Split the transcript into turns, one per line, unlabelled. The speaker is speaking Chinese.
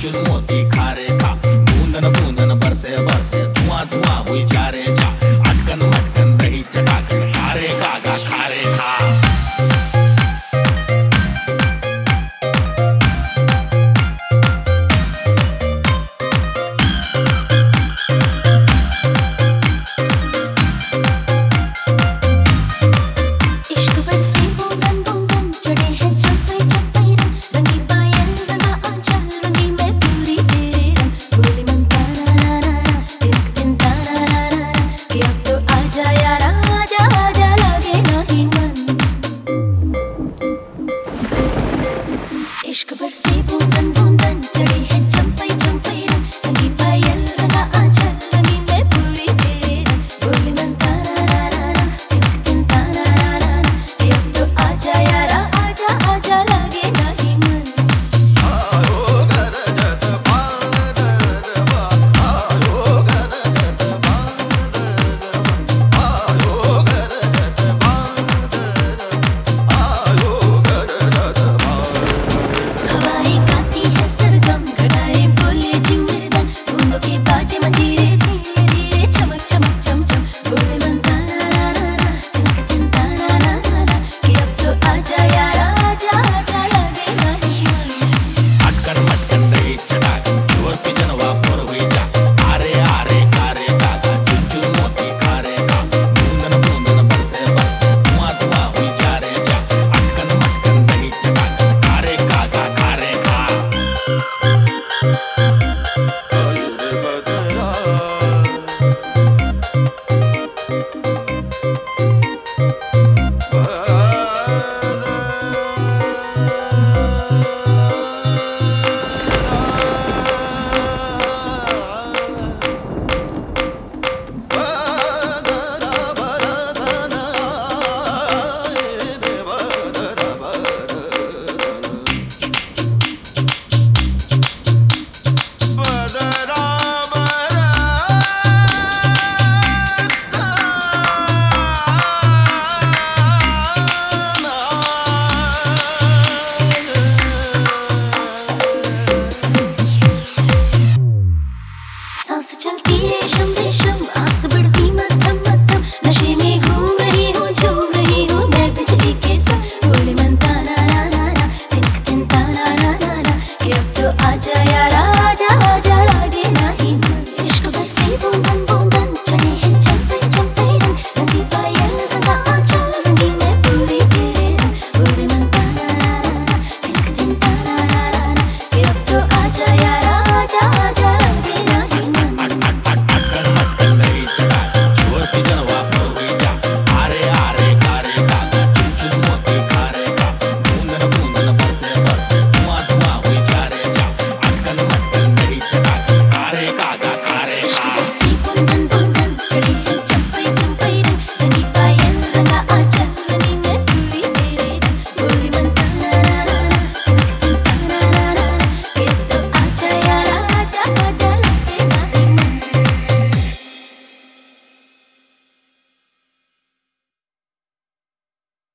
觉得莫迪
Deixa-me,